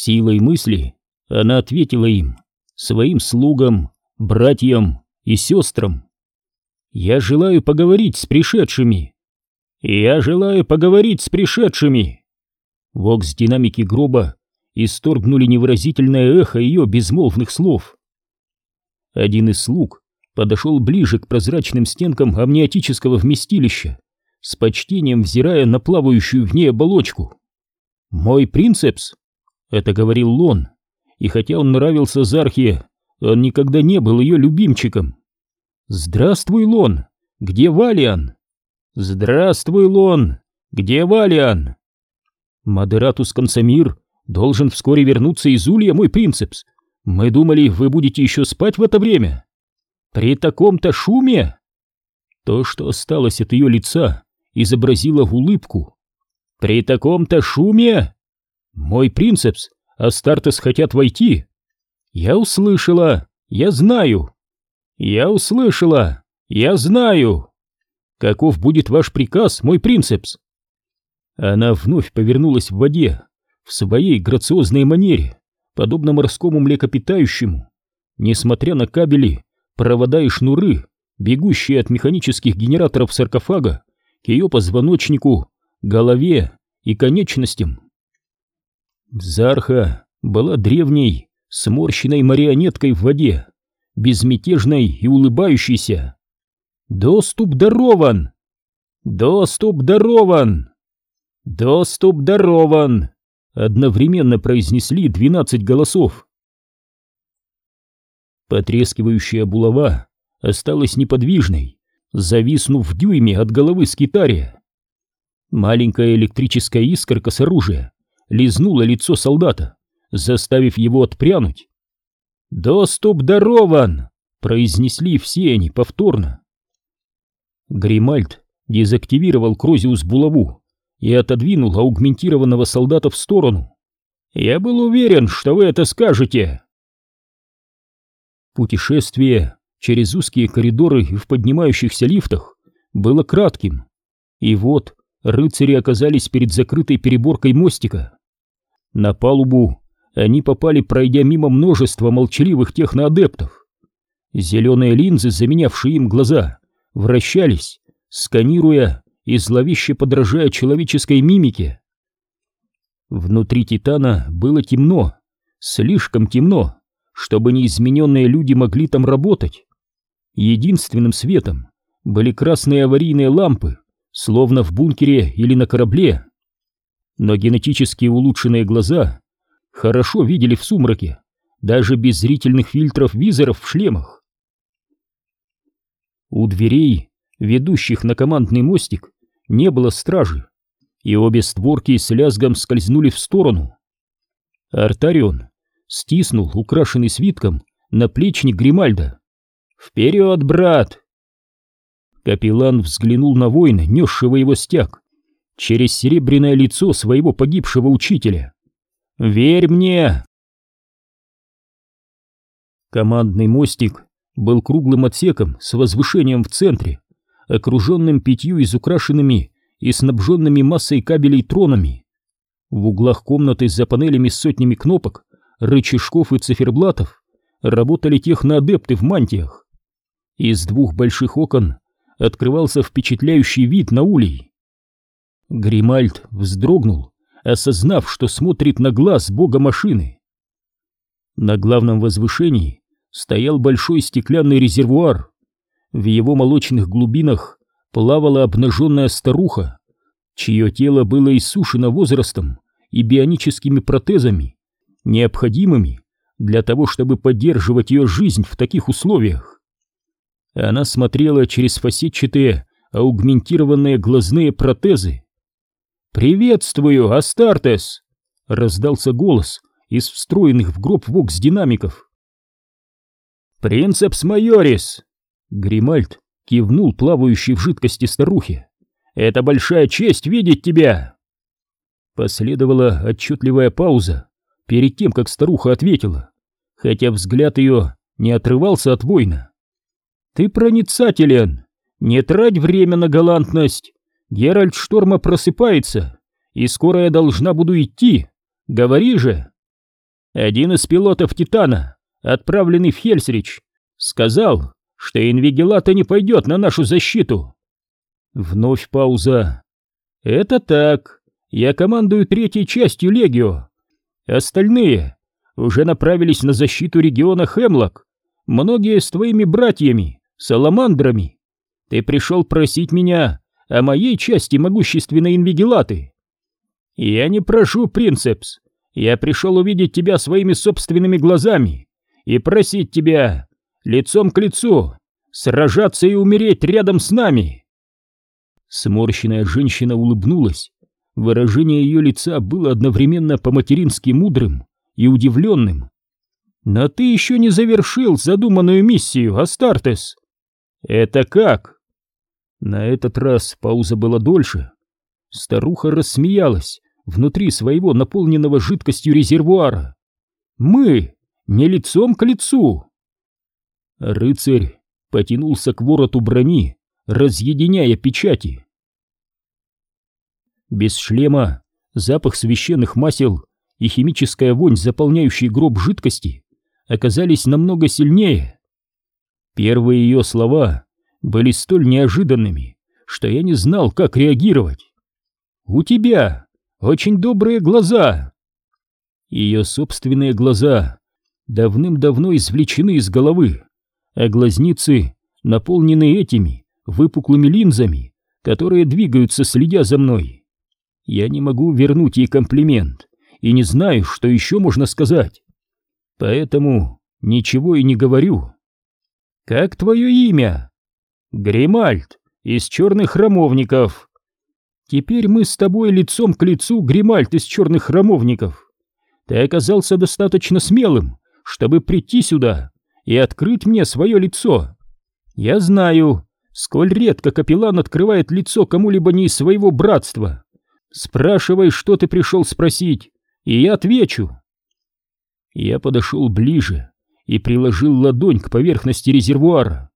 Силой мысли она ответила им, своим слугам, братьям и сестрам. «Я желаю поговорить с пришедшими!» «Я желаю поговорить с пришедшими!» Вокс-динамики гроба исторгнули невыразительное эхо ее безмолвных слов. Один из слуг подошел ближе к прозрачным стенкам амниотического вместилища, с почтением взирая на плавающую в ней оболочку. «Мой принцепс!» — это говорил Лон, и хотя он нравился Зархе, он никогда не был ее любимчиком. «Здравствуй, Лон! Где Валиан?» «Здравствуй, Лон! Где Валиан?» «Модератус Консамир должен вскоре вернуться из Улья, мой принцепс. Мы думали, вы будете еще спать в это время. При таком-то шуме...» То, что осталось от ее лица, изобразило улыбку. «При таком-то шуме...» «Мой принцепс, Астартес хотят войти!» «Я услышала! Я знаю!» «Я услышала! Я знаю!» «Каков будет ваш приказ, мой принцепс?» Она вновь повернулась в воде, в своей грациозной манере, подобно морскому млекопитающему. Несмотря на кабели, провода и шнуры, бегущие от механических генераторов саркофага к ее позвоночнику, голове и конечностям. Зарха была древней, сморщенной марионеткой в воде, безмятежной и улыбающейся. «Доступ дарован! Доступ дарован! Доступ дарован!» Одновременно произнесли двенадцать голосов. Потрескивающая булава осталась неподвижной, зависнув в дюйме от головы скитария. Маленькая электрическая искорка с оружия лизнула лицо солдата, заставив его отпрянуть. «Доступ дарован!» — произнесли все они повторно. Гримальд дезактивировал Крозиус булаву и отодвинул аугментированного солдата в сторону. «Я был уверен, что вы это скажете!» Путешествие через узкие коридоры и в поднимающихся лифтах было кратким. И вот рыцари оказались перед закрытой переборкой мостика. На палубу они попали, пройдя мимо множества молчаливых техноадептов. Зеленые линзы, заменявшие им глаза, вращались, сканируя и зловеще подражая человеческой мимике. Внутри Титана было темно, слишком темно, чтобы неизмененные люди могли там работать. Единственным светом были красные аварийные лампы, словно в бункере или на корабле. Но генетически улучшенные глаза хорошо видели в сумраке, даже без зрительных фильтров визоров в шлемах. У дверей, ведущих на командный мостик, не было стражи, и обе створки с лязгом скользнули в сторону. Артарион стиснул украшенный свитком наплечник Гримальда. «Вперед, брат!» Капеллан взглянул на воина, несшего его стяг, через серебряное лицо своего погибшего учителя. «Верь мне!» Командный мостик был круглым отсеком с возвышением в центре, окруженным пятью изукрашенными и снабженными массой кабелей тронами. В углах комнаты за панелями с сотнями кнопок, рычажков и циферблатов работали техноадепты в мантиях. Из двух больших окон открывался впечатляющий вид на улей. Гримальд вздрогнул, осознав, что смотрит на глаз бога машины. На главном возвышении стоял большой стеклянный резервуар. В его молочных глубинах плавала обнаженная старуха, чье тело было иссушено возрастом и бионическими протезами, необходимыми для того, чтобы поддерживать ее жизнь в таких условиях. Она смотрела через фасетчатые аугментированные глазные протезы, «Приветствую, Астартес!» — раздался голос из встроенных в гроб вокс-динамиков. «Принцепс Майорис!» — Гримальд кивнул плавающей в жидкости старухе. «Это большая честь видеть тебя!» Последовала отчетливая пауза перед тем, как старуха ответила, хотя взгляд ее не отрывался от воина. «Ты проницателен! Не трать время на галантность! Геральт Шторма просыпается, и скоро я должна буду идти. Говори же!» Один из пилотов «Титана», отправленный в Хельсрич, сказал, что Инвигелата не пойдет на нашу защиту. Вновь пауза. Это так. Я командую третьей частью Легио. Остальные уже направились на защиту региона Хемлок. Многие с твоими братьями, саламандрами. Ты пришел просить меня о моей части могущественной инвигилаты. Я не прошу, принцепс. Я пришел увидеть тебя своими собственными глазами и просить тебя лицом к лицу сражаться и умереть рядом с нами. Сморщенная женщина улыбнулась. Выражение ее лица было одновременно по-матерински мудрым и удивленным. «Но ты еще не завершил задуманную миссию, Астартес!» «Это как?» На этот раз пауза была дольше. Старуха рассмеялась внутри своего наполненного жидкостью резервуара. «Мы не лицом к лицу!» Рыцарь потянулся к вороту брони, разъединяя печати. Без шлема запах священных масел и химическая вонь, заполняющая гроб жидкости, оказались намного сильнее. Первые ее слова были столь неожиданными, что я не знал, как реагировать. «У тебя очень добрые глаза!» Ее собственные глаза давным-давно извлечены из головы, а глазницы наполнены этими выпуклыми линзами, которые двигаются, следя за мной. Я не могу вернуть ей комплимент и не знаю, что еще можно сказать. Поэтому ничего и не говорю. «Как твое имя?» «Гримальд, из черных храмовников». «Теперь мы с тобой лицом к лицу, Гримальд из черных храмовников. Ты оказался достаточно смелым, чтобы прийти сюда и открыть мне свое лицо. Я знаю, сколь редко капеллан открывает лицо кому-либо не из своего братства. Спрашивай, что ты пришел спросить, и я отвечу. Я подошел ближе и приложил ладонь к поверхности резервуара.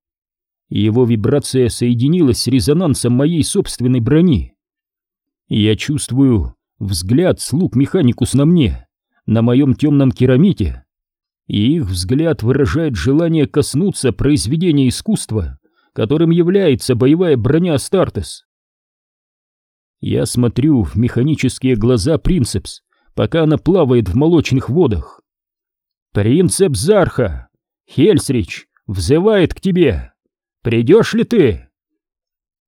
Его вибрация соединилась с резонансом моей собственной брони. Я чувствую взгляд слуг механикус на мне, на моем темном керамите, и их взгляд выражает желание коснуться произведения искусства, которым является боевая броня Астартес. Я смотрю в механические глаза Принцепс, пока она плавает в молочных водах. «Принцепс Зарха! Хельсрич взывает к тебе! Придешь ли ты?»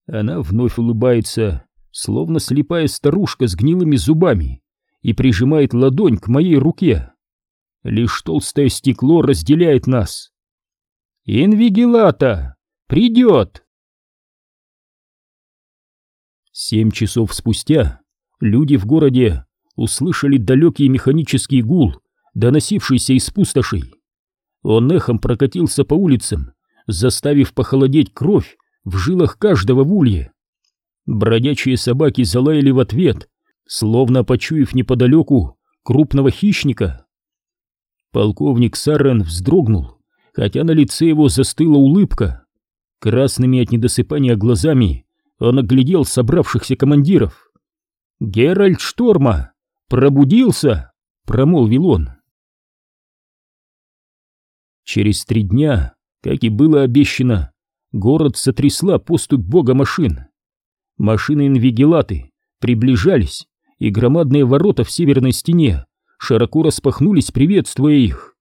Она вновь улыбается, словно слепая старушка с гнилыми зубами, и прижимает ладонь к моей руке. Лишь толстое стекло разделяет нас. «Инвигилата! Придет!» Семь часов спустя люди в городе услышали далекий механический гул, доносившийся из пустошей. Он эхом прокатился по улицам, заставив похолодеть кровь в жилах каждого в улье. Бродячие собаки залаяли в ответ, словно почуяв неподалеку крупного хищника. Полковник Саррен вздрогнул, хотя на лице его застыла улыбка. Красными от недосыпания глазами он оглядел собравшихся командиров. «Геральт Шторма! Пробудился!» — промолвил он. Через три дня, как и было обещано, город сотрясла поступь бога машин. Машины-инвигилаты приближались, и громадные ворота в северной стене широко распахнулись, приветствуя их.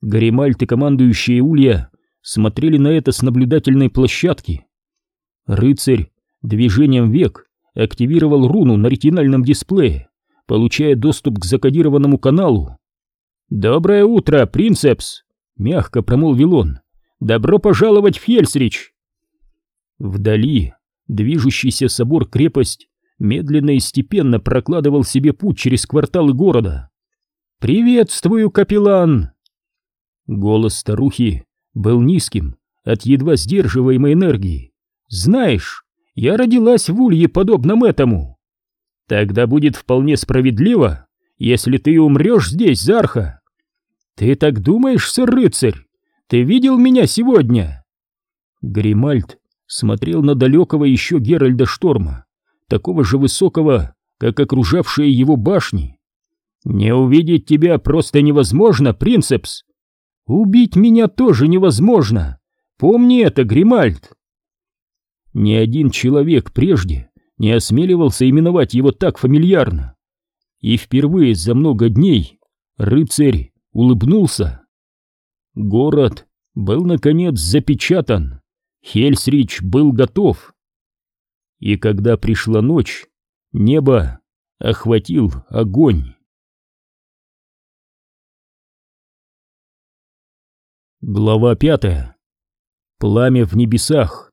Гаримальт и командующие Улья смотрели на это с наблюдательной площадки. Рыцарь движением век активировал руну на ретинальном дисплее, получая доступ к закодированному каналу. «Доброе утро, принцепс!» — мягко промолвил он. «Добро пожаловать в Хельсрич!» Вдали движущийся собор-крепость медленно и степенно прокладывал себе путь через кварталы города. «Приветствую, капеллан!» Голос старухи был низким, от едва сдерживаемой энергии. «Знаешь, я родилась в улье, подобном этому. Тогда будет вполне справедливо, если ты умрешь здесь, Зарха. Ты так думаешь, сэр рыцарь? Ты видел меня сегодня?» Гримальд смотрел на далекого еще Геральда Шторма, такого же высокого, как окружавшие его башни. Не увидеть тебя просто невозможно, принцепс. Убить меня тоже невозможно. Помни это, Гримальд. Ни один человек прежде не осмеливался именовать его так фамильярно. И впервые за много дней рыцарь улыбнулся. Город был, наконец, запечатан. Хельсрич был готов. И когда пришла ночь, небо охватил огонь. Глава пятая. Пламя в небесах.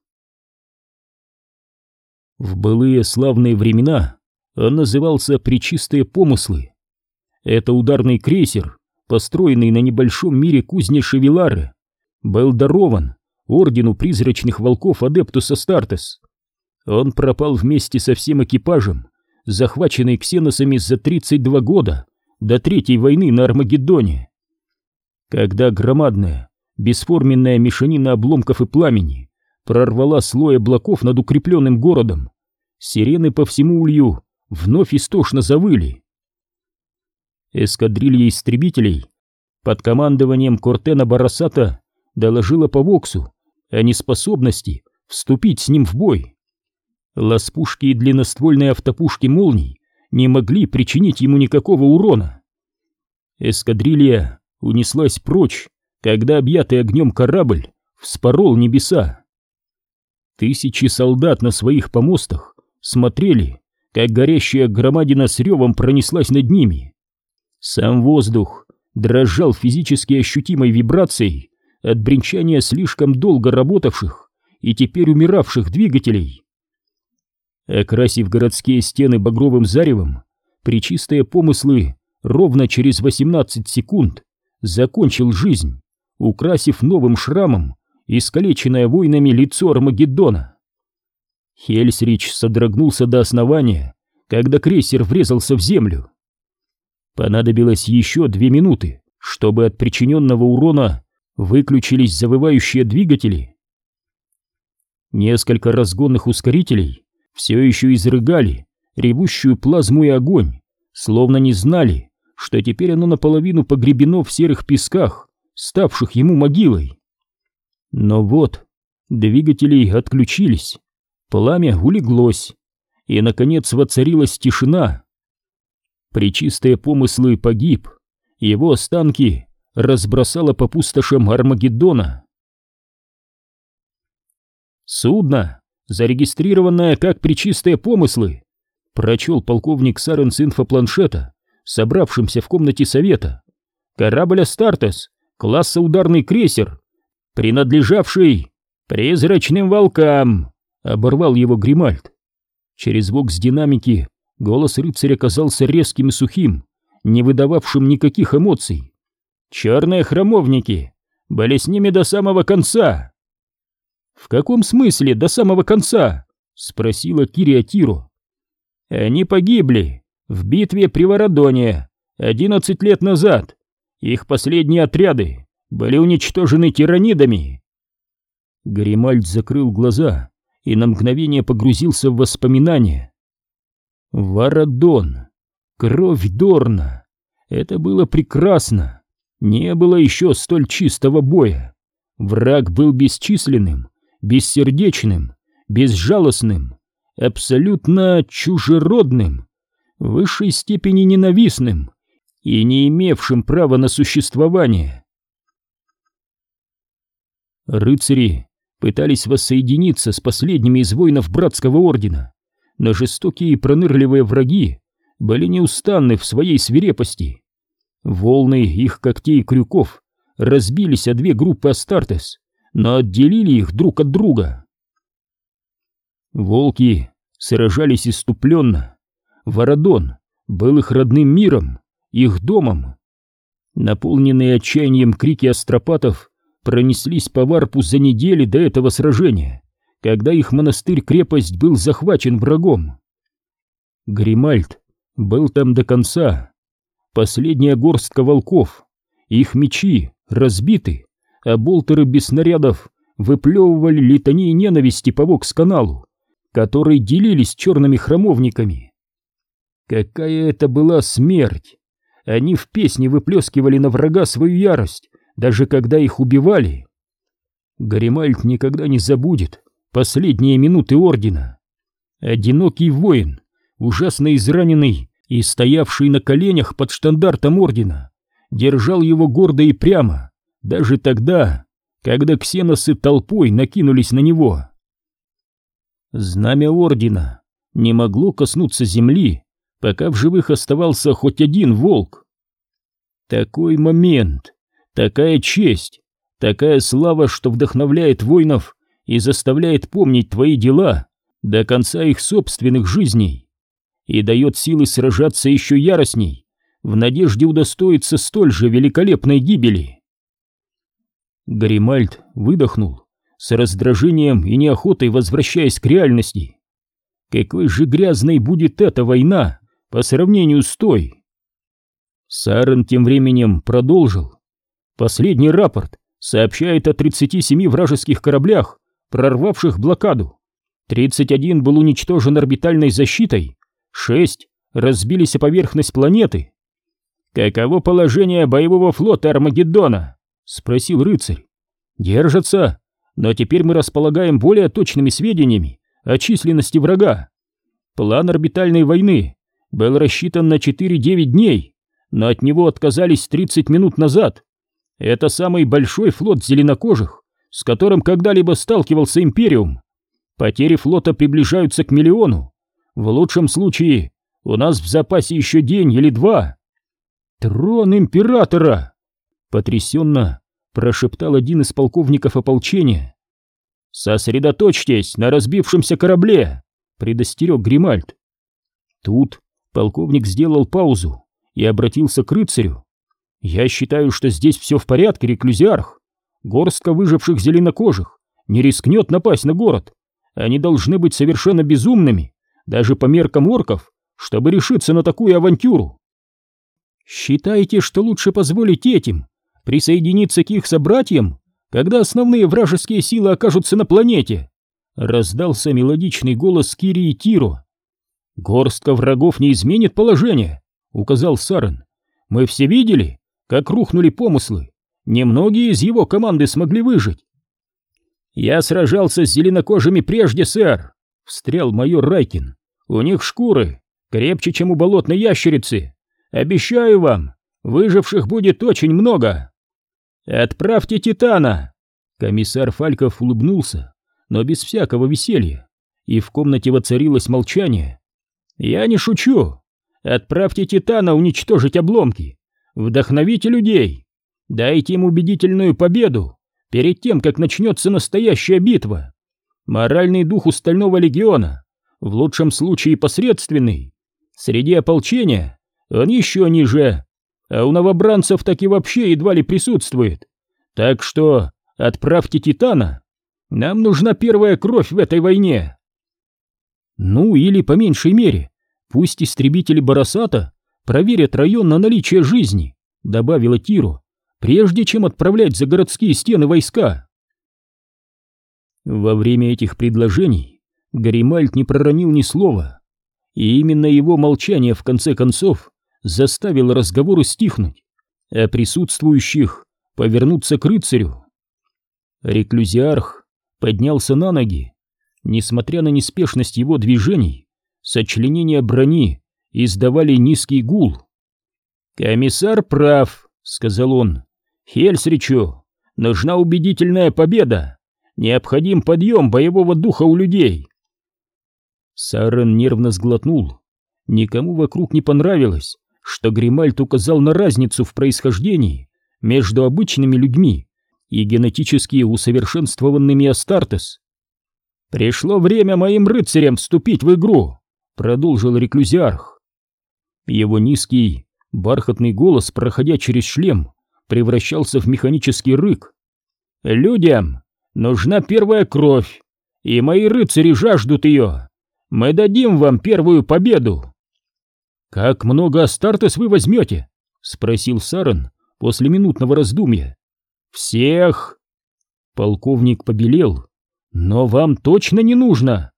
В былые славные времена он назывался «Пречистые помыслы». Это ударный крейсер, построенный на небольшом мире кузни Шевелары, был дарован ордену призрачных волков Адептуса Стартес. Он пропал вместе со всем экипажем, захваченный ксеносами за 32 года до Третьей войны на Армагеддоне. Когда громадная бесформенная мешанина обломков и пламени прорвала слой облаков над укрепленным городом. Сирены по всему улью вновь истошно завыли. Эскадрилья истребителей под командованием Кортена Барасата доложила по Воксу о неспособности вступить с ним в бой. Ласпушки и длинноствольные автопушки молний не могли причинить ему никакого урона. Эскадрилья унеслась прочь, когда объятый огнем корабль вспорол небеса. Тысячи солдат на своих помостах смотрели, как горящая громадина с ревом пронеслась над ними. Сам воздух дрожал физически ощутимой вибрацией от бренчания слишком долго работавших и теперь умиравших двигателей. Окрасив городские стены багровым заревом, причистые помыслы ровно через 18 секунд закончил жизнь украсив новым шрамом искалеченное войнами лицо Армагеддона. Хельсрич содрогнулся до основания, когда крейсер врезался в землю. Понадобилось еще две минуты, чтобы от причиненного урона выключились завывающие двигатели. Несколько разгонных ускорителей все еще изрыгали ревущую плазму и огонь, словно не знали, что теперь оно наполовину погребено в серых песках, ставших ему могилой. Но вот, двигатели отключились, пламя улеглось, и, наконец, воцарилась тишина. Причистые помыслы погиб, его останки разбросало по пустошам Армагеддона. Судно, зарегистрированное как причистые помыслы, прочел полковник Сарен с инфопланшета, собравшимся в комнате совета. Корабль Астартес класса ударный крейсер, принадлежавший призрачным волкам, оборвал его Гримальд. Через вокс динамики голос рыцаря казался резким и сухим, не выдававшим никаких эмоций. Черные храмовники были с ними до самого конца. В каком смысле до самого конца? спросила Кириатиро. Они погибли в битве при Вородоне одиннадцать лет назад. Их последние отряды были уничтожены тиранидами. Гримальд закрыл глаза и на мгновение погрузился в воспоминания. Варадон, кровь Дорна. Это было прекрасно. Не было еще столь чистого боя. Враг был бесчисленным, бессердечным, безжалостным, абсолютно чужеродным, в высшей степени ненавистным и не имевшим права на существование. Рыцари пытались воссоединиться с последними из воинов братского ордена, но жестокие и пронырливые враги были неустанны в своей свирепости. Волны их когтей и крюков разбились о две группы Астартес, но отделили их друг от друга. Волки сражались иступленно. Вородон был их родным миром, их домом. Наполненные отчаянием крики астропатов пронеслись по варпу за недели до этого сражения, когда их монастырь-крепость был захвачен врагом. Гримальд был там до конца. Последняя горстка волков, их мечи разбиты, а болтеры без снарядов выплевывали литании ненависти по вокс-каналу, которые делились черными храмовниками. Какая это была смерть! Они в песне выплескивали на врага свою ярость, даже когда их убивали. Гаримальд никогда не забудет последние минуты Ордена. Одинокий воин, ужасно израненный и стоявший на коленях под штандартом Ордена, держал его гордо и прямо, даже тогда, когда ксеносы толпой накинулись на него. Знамя Ордена не могло коснуться земли, пока в живых оставался хоть один волк. Такой момент, такая честь, такая слава, что вдохновляет воинов и заставляет помнить твои дела до конца их собственных жизней и дает силы сражаться еще яростней, в надежде удостоиться столь же великолепной гибели. Гримальд выдохнул, с раздражением и неохотой возвращаясь к реальности. Какой же грязной будет эта война по сравнению с той? Сарен тем временем продолжил. Последний рапорт сообщает о 37 вражеских кораблях, прорвавших блокаду. 31 был уничтожен орбитальной защитой, 6 разбились о поверхность планеты. «Каково положение боевого флота Армагеддона?» — спросил рыцарь. «Держатся, но теперь мы располагаем более точными сведениями о численности врага. План орбитальной войны был рассчитан на 4-9 дней, но от него отказались 30 минут назад. Это самый большой флот зеленокожих, с которым когда-либо сталкивался Империум. Потери флота приближаются к миллиону. В лучшем случае у нас в запасе еще день или два. Трон Императора! Потрясенно прошептал один из полковников ополчения. «Сосредоточьтесь на разбившемся корабле!» — предостерег Гримальд. Тут полковник сделал паузу и обратился к рыцарю. «Я считаю, что здесь все в порядке, реклюзиарх. Горстка выживших зеленокожих не рискнет напасть на город. Они должны быть совершенно безумными, даже по меркам орков, чтобы решиться на такую авантюру. Считаете, что лучше позволить этим присоединиться к их собратьям, когда основные вражеские силы окажутся на планете?» Раздался мелодичный голос Кири и Тиро. «Горстка врагов не изменит положение», — указал Сарен. «Мы все видели, как рухнули помыслы. Немногие из его команды смогли выжить». «Я сражался с зеленокожими прежде, сэр», — встрял майор Райкин. «У них шкуры крепче, чем у болотной ящерицы. Обещаю вам, выживших будет очень много». «Отправьте Титана!» Комиссар Фальков улыбнулся, но без всякого веселья, и в комнате воцарилось молчание. «Я не шучу! Отправьте Титана уничтожить обломки! Вдохновите людей! Дайте им убедительную победу перед тем, как начнется настоящая битва! Моральный дух у Стального Легиона, в лучшем случае посредственный, среди ополчения он еще ниже, а у новобранцев так и вообще едва ли присутствует. Так что отправьте Титана. Нам нужна первая кровь в этой войне. Ну или по меньшей мере, пусть истребители Барасата проверят район на наличие жизни, добавила Тиру, прежде чем отправлять за городские стены войска. Во время этих предложений Гаримальд не проронил ни слова, и именно его молчание в конце концов заставил разговоры стихнуть, а присутствующих повернуться к рыцарю. Реклюзиарх поднялся на ноги. Несмотря на неспешность его движений, сочленения брони издавали низкий гул. «Комиссар прав», — сказал он. «Хельсричу нужна убедительная победа. Необходим подъем боевого духа у людей». Сарен нервно сглотнул. Никому вокруг не понравилось, что Гримальд указал на разницу в происхождении между обычными людьми и генетически усовершенствованными Астартес. «Пришло время моим рыцарям вступить в игру», — продолжил реклюзиарх. Его низкий, бархатный голос, проходя через шлем, превращался в механический рык. «Людям нужна первая кровь, и мои рыцари жаждут ее. Мы дадим вам первую победу!» «Как много Астартес вы возьмете?» — спросил Сарен после минутного раздумья. «Всех!» Полковник побелел. «Но вам точно не нужно?»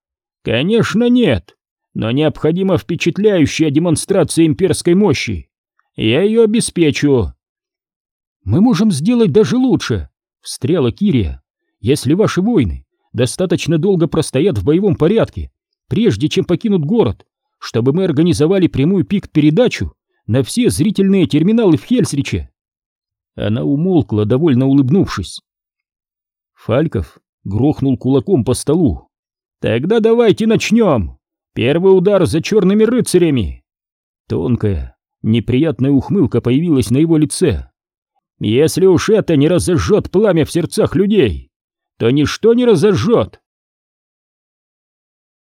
«Конечно нет, но необходима впечатляющая демонстрация имперской мощи. Я ее обеспечу. Мы можем сделать даже лучше, встряла Кирия. Если ваши воины достаточно долго простоят в боевом порядке, прежде чем покинут город, чтобы мы организовали прямую пикт-передачу на все зрительные терминалы в Хельсриче. Она умолкла, довольно улыбнувшись. Фальков грохнул кулаком по столу. «Тогда давайте начнем! Первый удар за черными рыцарями!» Тонкая, неприятная ухмылка появилась на его лице. «Если уж это не разожжет пламя в сердцах людей, то ничто не разожжет